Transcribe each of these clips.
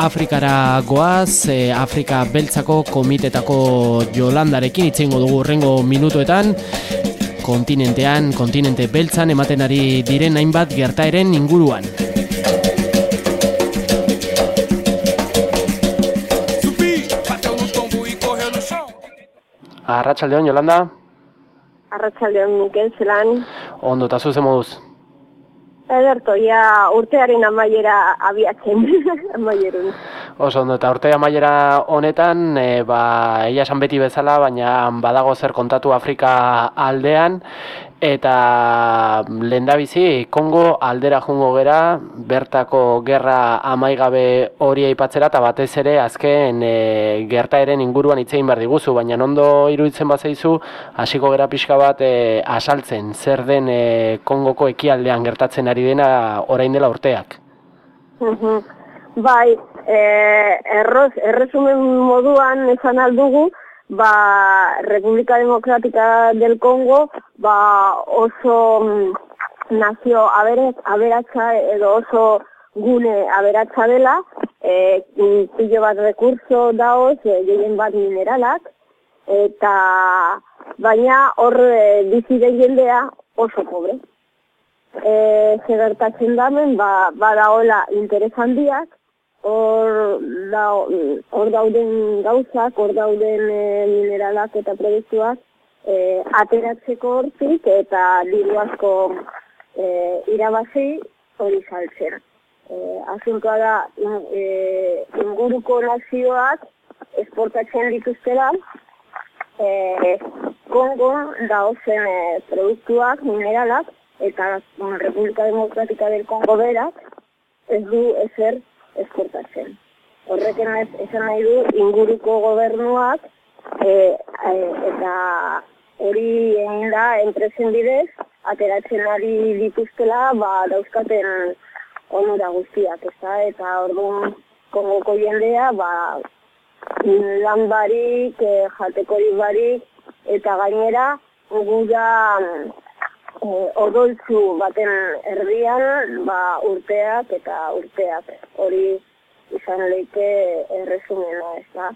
Afrikara goaz, e, Afrika beltzako komitetako jolandarekin itzengo dugu urrengo minutuetan, kontinentean, kontinente beltzan ematen ari diren hainbat gertaeren inguruan. Arratxaldeon, Jolanda? Arratxaldeon, Mikel, zelan? Ondo, eta zuzen moduz? Ederto, ja urtearen amaiera abiatzen, amaierun. Oso ondo, eta urte amaiera honetan, e, ba, eia esan beti bezala, baina badago zer kontatu Afrika aldean, Eta lehendabizi, Kongo aldera jungo gera, bertako gerra amaigabe hori aipatzera eta batez ere azken e, gertaeren inguruan itzein behar diguzu, baina ondo iruditzen bat zaizu, hasiko gera pixka bat e, asaltzen, zer den e, Kongoko ekialdean gertatzen ari dena orain dela urteak. bai, e, erroz, erresumen moduan esan aldugu, ba, Republika Demokratika del Kongo ba, oso mm, nazio aberatza edo oso gune aberatza dela, e, pilo bat rekurso daoz, e, gehien bat mineralak, eta baina hor e, bizi jendea oso pobre. E, Zegertatzen damen, ba, badaola interesandiak, hor da, hor dauden gauzak, hor dauden e, mineralak eta produktuak e, ateratzeko hortik eta diru asko e, irabazi hori saltzen. E, Asuntoa da, e, inguruko nazioak esportatzen dituztela, e, Kongo da ozen e, produktuak, mineralak, eta Republika Demokratika del Kongo berak, ez du ezer esportatzen. Horreken esan nahi du inguruko gobernuak e, e, eta hori egin da enpresen bidez, ateratzen ari dituztela, ba, dauzkaten onura guztiak, ez? Eta orduan kongoko jendea, ba, lan barik, e, jatekorik barik, eta gainera, gura eh, odoltzu baten erdian ba, urteak eta urteak. Hori izan leike erresumena ez da.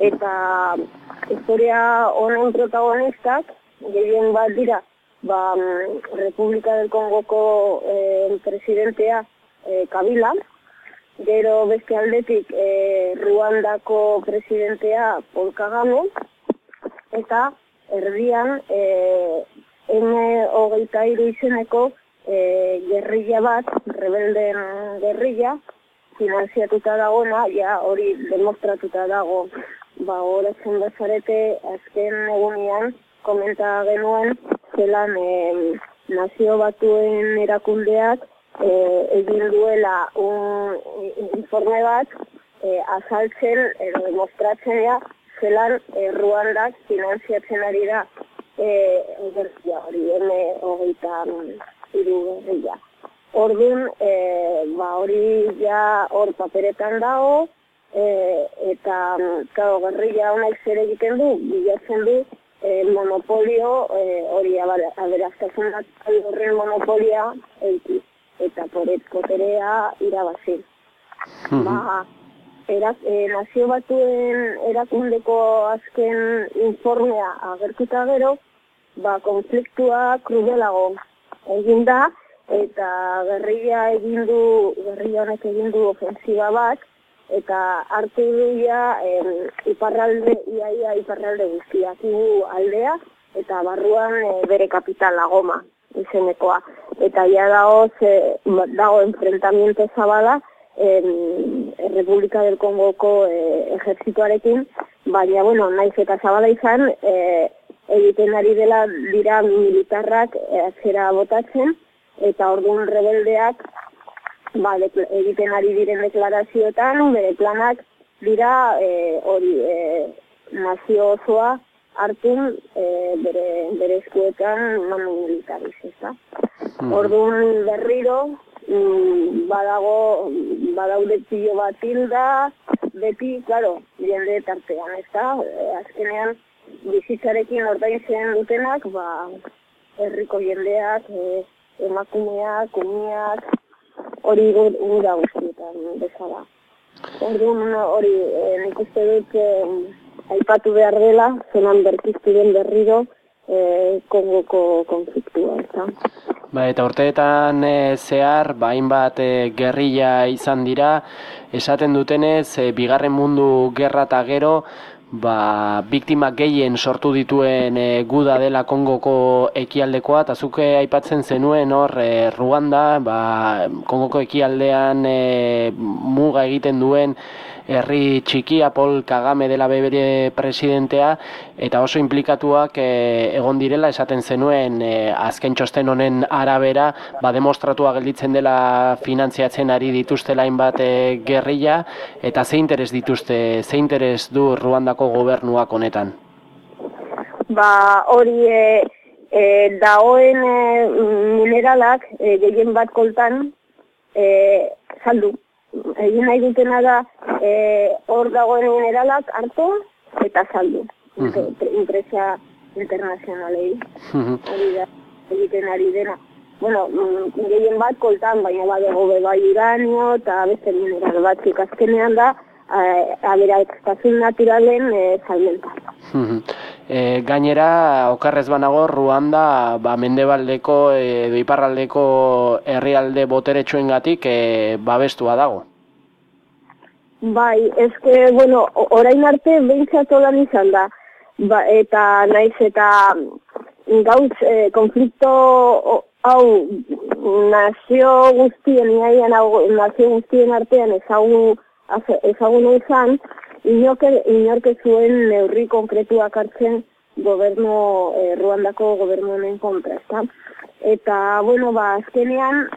Eta historia honen protagonistak gehien bat dira ba, Republika del Kongoko eh, presidentea eh, Kabila, gero beste aldetik eh, Ruandako presidentea Paul Kagame, eta erdian eh, ene hogeita iru izeneko e, gerrilla bat, rebelden gerrilla, finanziatuta dagona, ja hori demostratuta dago, ba horatzen bazarete azken egunean komenta genuen, zelan e, nazio batuen erakundeak e, egin duela un informe bat e, azaltzen edo demostratzen ja, zelan e, Ruandak finanziatzen ari da eh hori ene hogeita hiru gerrilla. Orduan, e, ba hori ja hor paperetan dago, e, eta claro, gerrilla honek zer egiten du, bilatzen du e, monopolio e, hori aberaztasun bat horren monopolia eiki, eta poret poterea irabazi. Mm -hmm. Ba, Erak, e, nazio batuen erakundeko azken informea agertuta gero, ba, konfliktua krudelago egin da, eta gerria egin du, gerria honek egin du ofensiba bat, eta hartu duia iparralde, iaia iparralde guztiak aldea, eta barruan e, bere kapitala goma izenekoa. Eta ja dago, ze, dago enfrentamiento zabala, en, Republika del Kongoko e, ejertzituarekin, baina, bueno, naiz eta zabala izan, e, egiten ari dela dira militarrak atzera botatzen, eta orduan rebeldeak ba, egiten ari diren deklarazioetan, bere planak dira e, hori e, nazio osoa hartun e, bere, bere eskuetan manu militariz, ez da? Hmm. Orduan berriro, mm, badago, badaude pilo bat hilda, beti, claro, jende tartean, ez da? E, azkenean, bizitzarekin ordaintzen dutenak, ba, herriko jendeak, e, emakumeak, umiak, hori gura guztietan bezala. Orduan hori e, nik uste dut e, aipatu behar dela, zenan berkiztu den berriro e, Kongoko konfliktua, eta. Ba, eta urteetan e, zehar, bain ba, bat e, gerrilla izan dira, esaten dutenez, e, bigarren mundu gerra eta gero, ba, biktima gehien sortu dituen e, guda dela Kongoko ekialdekoa, eta zuke aipatzen zenuen hor e, Ruanda, ba, Kongoko ekialdean e, muga egiten duen herri txikia Paul Kagame dela bebere presidentea eta oso implikatuak e, egon direla esaten zenuen e, azken txosten honen arabera ba demostratua gelditzen dela finantziatzen ari dituzte hainbat e, gerrilla eta ze interes dituzte ze interes du Ruandako gobernuak honetan? Ba hori e, e, daoen e, mineralak e, gehien bat koltan e, saldu egin nahi dutena da e, hor dagoen mineralak hartu eta saldu. Uh -huh. Impresa internazionalei. Hori da, egiten ari dena. Bueno, mm, gehien bat koltan, baina badego bai uranio eta beste mineral batzuk azkenean da, abera ekstazun naturalen e, salmenta. E, gainera, okarrez banago, Ruanda, ba, mendebaldeko edo iparraldeko herrialde boteretsuen gatik e, babestua dago. Bai, eske, bueno, orain arte behintzatu lan izan da. Ba, eta naiz eta gauz e, konflikto hau nazio guztien, iaian nazio guztien artean ezagun ezaguna izan, inorke, inorke zuen neurri konkretuak hartzen gobernu, eh, Ruandako gobernu honen kontra, ezta? Eta, bueno, ba, azkenean,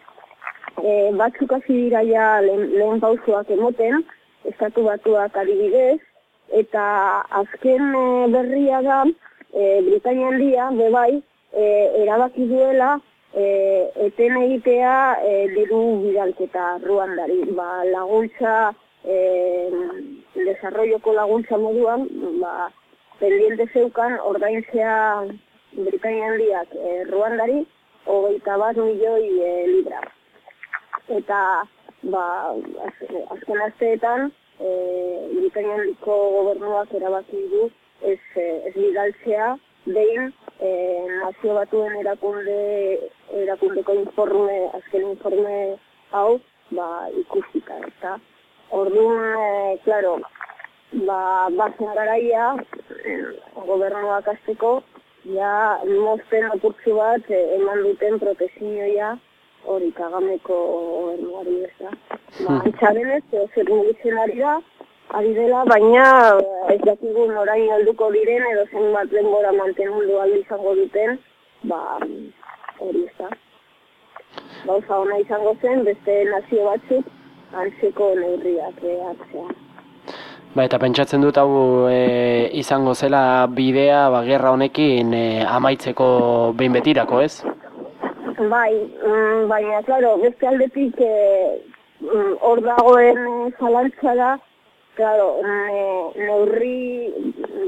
eh, batzuk hasi dira ja lehen, lehen pausuak emoten, estatu batuak adibidez, eta azken eh, berria da, eh, Britania handia, bebai, eh, erabaki duela, eh, eten egitea eh, diru bidalketa Ruandari, ba, laguntza, eh, desarrolloko laguntza moduan, ba, pendiente zeukan ordaintzea Britania handiak eh, Ruandari, hogeita bat milioi eh, libra. Eta, ba, azken asteetan, eh, Britania handiko gobernuak erabaki du ez, eh, ez bidaltzea, behin eh, nazio batuen erakunde, erakundeko informe, azken informe hau, ba, ikusika, eta Orduan, claro, ba, bazen garaia, eh, gobernuak azteko, ja, mozten apurtzu bat, eh, eman duten protezioia hori kagameko gobernuari ez da. Ba, antxaren ez, zer mugitzen ari da, ari dela, baina ez dakigun orain alduko diren, edo zen bat denbora mantenundu aldi izango duten, ba, hori ez da. Bauza ona izango zen, beste nazio batzuk, antzeko neurriak behatzea. Ba, eta pentsatzen dut hau e, izango zela bidea ba, gerra honekin e, amaitzeko behin betirako, ez? Bai, mm, baina, klaro, beste aldetik e, mm, hor dagoen zalantza da, klaro, ne, neurri,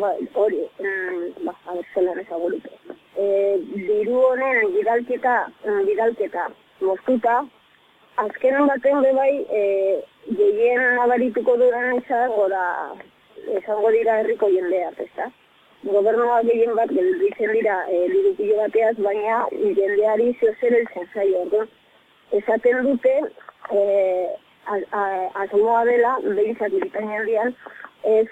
ba, hori, mm, ba, a ber, zelan ezagurik. E, diru honen bidalketa, bidalketa, moztuta, azken baten bebai, e, gehien nabarituko dudan izango da, izango dira herriko jendeak, ez da? Gobernua gehien bat gelditzen dira e, lirupillo bateaz, baina jendeari ziozer elzen zaio, orduan. Esaten dute, e, asmoa dela, behintzat iritanean dian, ez,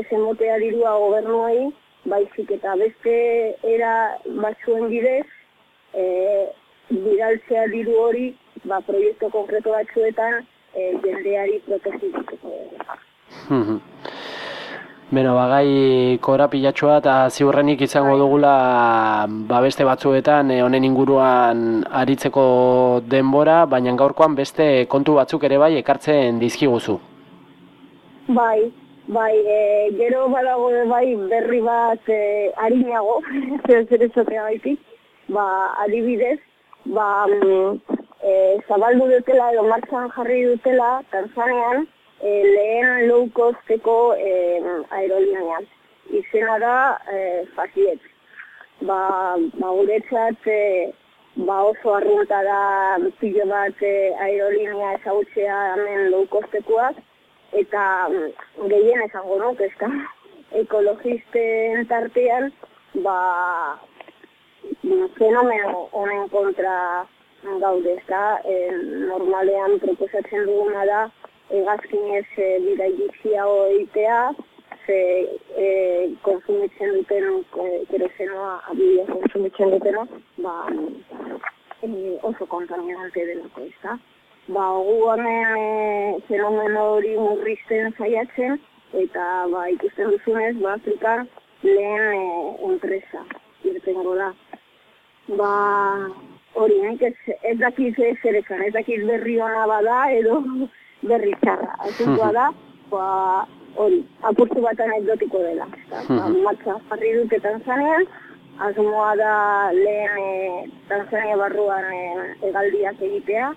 ez emotea dirua gobernuai, baizik eta beste era batzuen bidez, e, bidaltzea diru hori ba, proiektu konkreto batzuetan e, jendeari protezitzeko. Beno, bagai korapilatxoa eta ziurrenik izango bai. dugula ba beste batzuetan eh, honen inguruan aritzeko denbora, baina gaurkoan beste kontu batzuk ere bai ekartzen dizkiguzu. Bai, bai, e, gero badago bai berri bat e, harinago, zer zer ezotea baitik, ba, adibidez, ba, mm, e, zabaldu dutela edo martxan jarri dutela Tanzanian e, lehen low costeko e, aerolinean. Izena da e, Faziet. Ba, ba guretzat e, ba oso arrunta da pilo bat e, aerolinea ezagutzea hemen low costekoak eta mm, gehien esango nuke, ezta? Ekologisten tartean, ba, fenomeno honen kontra gaude, ezta? E, normalean proposatzen duguna da, egazkin ez e, bida iritzia hoitea, ze e, konsumitzen duten, e, kerosenoa, abidea konsumitzen dutena, ba, e, oso kontaminante delako, ezta? Ba, gu honen e, fenomeno hori murrizten zaiatzen, eta ba, ikusten duzunez, ba, Afrikan lehen e, enpresa, irtengo da. Ba, hori, nik ez, ez dakiz zer ezan, ez dakiz berri hona bada, edo berri txarra. Asuntua da, ba, hori, apurtu bat anekdotiko dela. Ba, matza jarri dute Tanzanian, asmoa da lehen e, Tanzania barruan e, egaldiak egitea,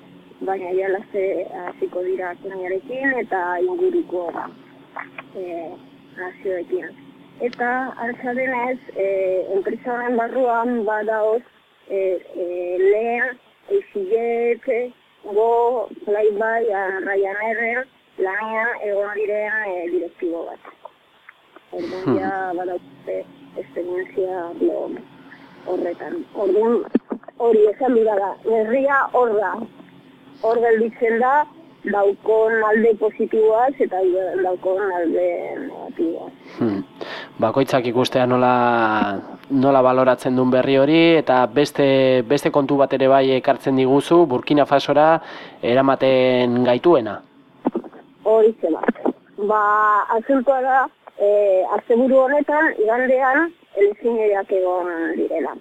baina jalazte hasiko dira Keniarekin eta inguruko e, nazioekin. Eta, arza denez, e, enpresa honen barruan badaoz e, e, lehen EasyJet, Go, Flyby, Ryanair, lanean egon diren e, direktibo bat. Orduan hmm. ja badaute esperientzia horretan. Orduan hori esan dira da, herria hor da. Hor gelditzen da, daukon alde positiboaz eta daukon alde negatiboaz. Hmm. Bakoitzak ikustea nola, nola baloratzen duen berri hori eta beste, beste kontu bat ere bai ekartzen diguzu Burkina Fasora eramaten gaituena hori bat. Ba, azultua da, e, azteburu honetan, igandean, elezineak egon direla.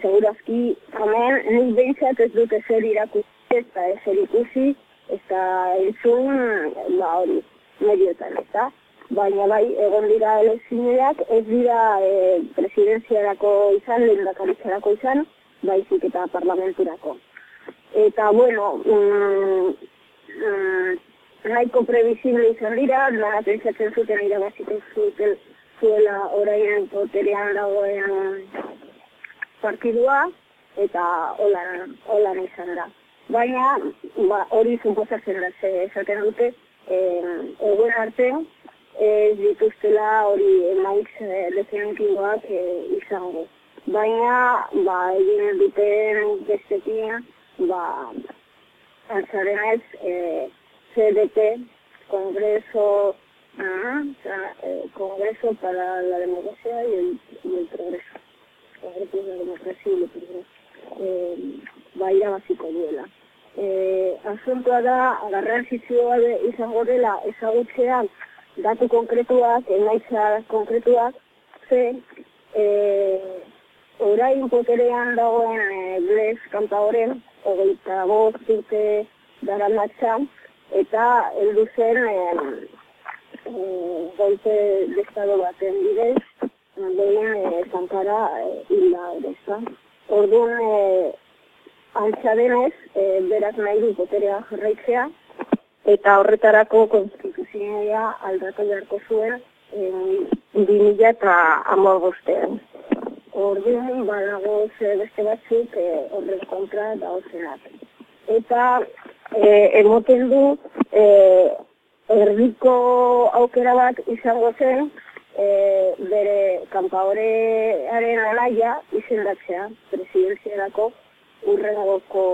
Segurazki, hemen, nik behintzat ez dute zer irakusi eta ez zer ikusi, ez da entzun, ba hori, mediotan, eta. Baina bai, egon dira elezineak, ez dira e, presidenziarako izan, lehendakaritzarako izan, baizik eta parlamenturako. Eta, bueno, mm, mm, nahiko previsible izan dira, dara pentsatzen zuten irabaziko zuten zuela orain poterean dagoen partidua, eta holan, holan izan da. Baina, ba, hori zunpozatzen da, ze esaten dute, egun arte, ez dituztela hori emaiz eh, definitiboak eh, izango. Baina, ba, egin duten bestekin, ba, antzaren ez, eh, CDT, Congreso, eh, Congreso para la Democracia y el, y el Progreso. Congreso de la Democracia y el Progreso. Eh, ba, irabaziko duela. Eh, asuntoa da, garrantzitsua izango dela ezagutzean datu konkretuak, emaitza konkretuak, ze eh, orain poterean dagoen eh, Blez Kampaoren, hogeita bost urte dara matxan, eta heldu zen eh, eh, golpe de estado baten bidez, behin eh, zankara eh, hilda ere, Orduan, eh, antza denez, eh, berak nahi du poterea jarraitzea, eta horretarako konstituzioa aldatu beharko zuen eh, 2000 eta amor bostean. Orduan, badago beste batzuk eh, horrek kontra da Eta e, emoten du e, erdiko aukera bat izango zen e, bere kanpaorearen alaia izendatzea presidenziarako urrengoko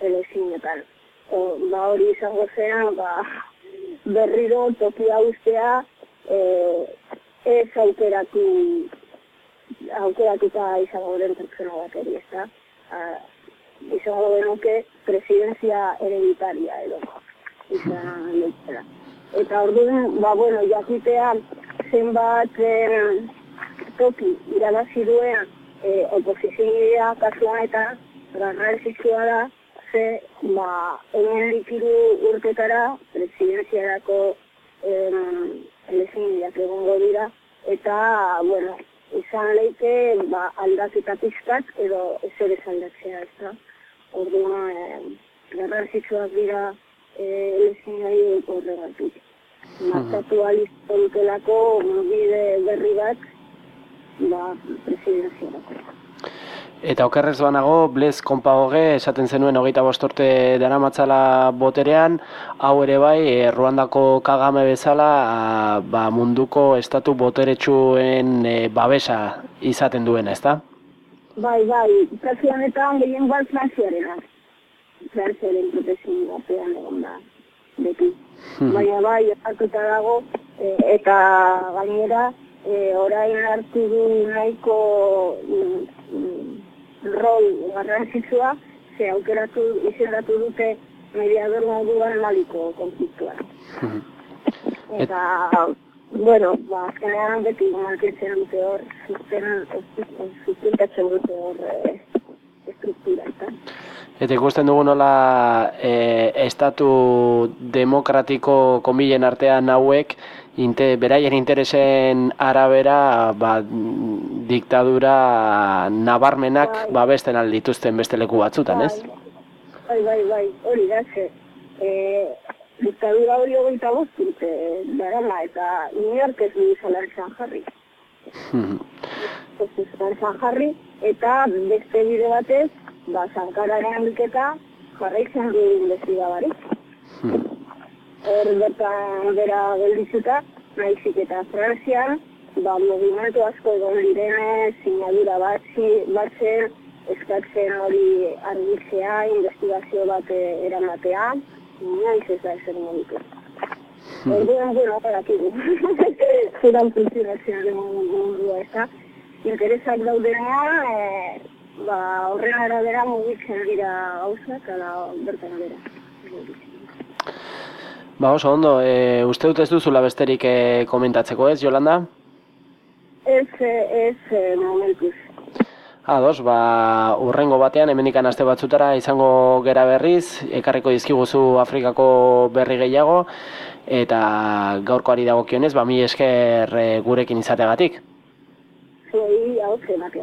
elezinetan. Ba hori izango zen ba, berriro tokia ustea e, ez aukeratu aukeratuta izango den pertsona bat eri, ez da? izango genuke presidencia hereditaria edo izan leitela. Eta orduan, ba, bueno, jakitea zenbat eh, toki irabazi duen eh, oposizioa kasuan eta garrantzitsua da ze, ba, hemen likiru urtetara presidenziarako eh, elezinak egongo dira eta, bueno, izan leike ba, aldaketa pizkat edo ez ere aldatzea, ez da. Orduan, eh, garrantzitsuak dira eh, lezin gai horregatik. Martatu alizko dutelako bide berri bat ba, presidenziarako. Eta okerrez banago, Blez Kompagoge esaten zenuen hogeita bostorte dara matzala boterean, hau ere bai, e, Ruandako kagame bezala, ba, munduko estatu boteretsuen e, babesa izaten duen, ezta? Bai, bai, kasu honetan gehien bat Frantziarena. Frantziaren protesin batean egon da, beti. Baina bai, hartuta dago, e, eta gainera, e, orain hartu du nahiko mm, mm, rol garrantzitsua, ze aukeratu izendatu dute mediador moduan maliko konfliktua. Eta, bueno, ba, azkenean beti mantentzen dute hor, sustentatzen dute hor e, estruktura, eta. Eta ikusten dugu nola e, estatu demokratiko komilen artean hauek inte, beraien interesen arabera ba, diktadura nabarmenak bai. babesten aldituzten beste leku batzutan, ez? Bai, bai, bai, hori da, ze, e, diktadura hori hogeita bostuk, e, darama, eta inork ez du zalantzan jarri. ez du jarri, eta beste bide batez, ba, zankararen handiketa jarraitzen du investigabarik. Hor bertan bera geldizuta, nahizik eta Frantzian, ba, movimentu asko egon direne, sinadura batzi, batzen, eskatzen hori argitzea, investigazio bat eramatea, nahiz ez da ezer modutu. Hmm. Orduan, bueno, barakigu. Zuran funtzionazioaren mundua ez da. Interesak daudenean, e, ba, horren arabera mugitzen dira gauzak, ala bertan bera. Ba oso ondo, e, uste dut ez duzula besterik e, komentatzeko ez, Jolanda? Ez, ez, momentuz. Ados, ba, urrengo batean, hemenikan aste batzutara izango gera berriz, ekarriko dizkiguzu Afrikako berri gehiago, eta gaurkoari dagokionez, ba, mi esker e, gurekin izategatik. Zoi, hau zenate,